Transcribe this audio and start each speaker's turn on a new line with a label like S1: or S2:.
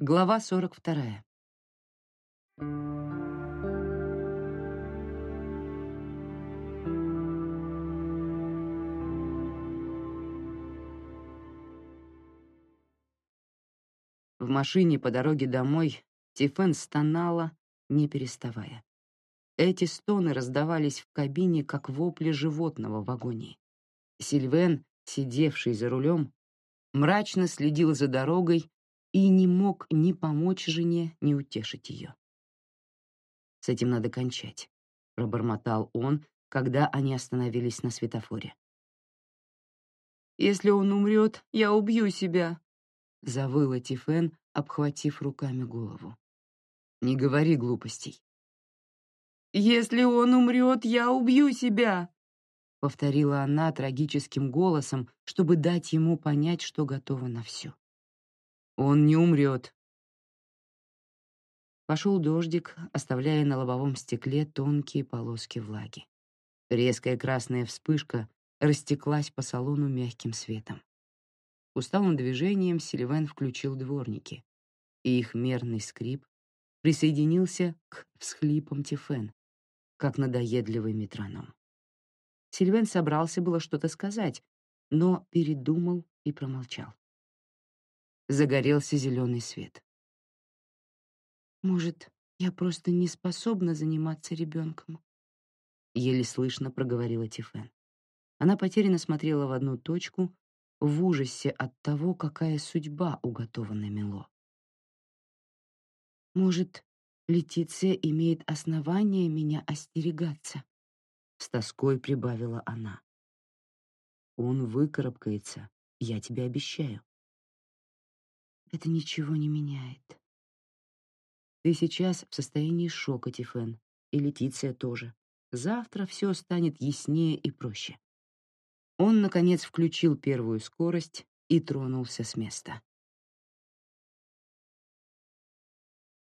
S1: Глава 42. В машине по дороге домой Тифен стонала, не переставая. Эти стоны раздавались в кабине, как вопли животного в агонии. Сильвен, сидевший за рулем, мрачно следил за дорогой и не мог ни помочь жене, ни утешить ее. «С этим надо кончать», — пробормотал он, когда они остановились на светофоре.
S2: «Если он умрет, я убью себя», —
S1: завыла Тифен, обхватив руками голову. «Не говори глупостей».
S2: «Если он умрет, я убью себя», —
S1: повторила она трагическим голосом, чтобы дать ему понять, что готова на все. «Он не умрет». Пошел дождик, оставляя на лобовом стекле тонкие полоски влаги. Резкая красная вспышка растеклась по салону мягким светом. Усталым движением Сильвен включил дворники, и их мерный скрип присоединился к всхлипам Тифен, как надоедливый метроном. Сильвен собрался было что-то сказать, но передумал и промолчал. Загорелся зеленый свет.
S2: «Может, я просто не способна заниматься ребенком?»
S1: Еле слышно проговорила Тифен. Она потерянно смотрела в одну точку, в ужасе от того, какая судьба уготована Мило.
S2: «Может, Летиция имеет основания меня остерегаться?»
S1: С тоской прибавила она. Он выкарабкается, я тебе обещаю.
S2: Это ничего не меняет.
S1: Ты сейчас в состоянии шока, Тифен, и Летиция тоже. Завтра все станет яснее и проще. Он, наконец, включил первую скорость и тронулся с места.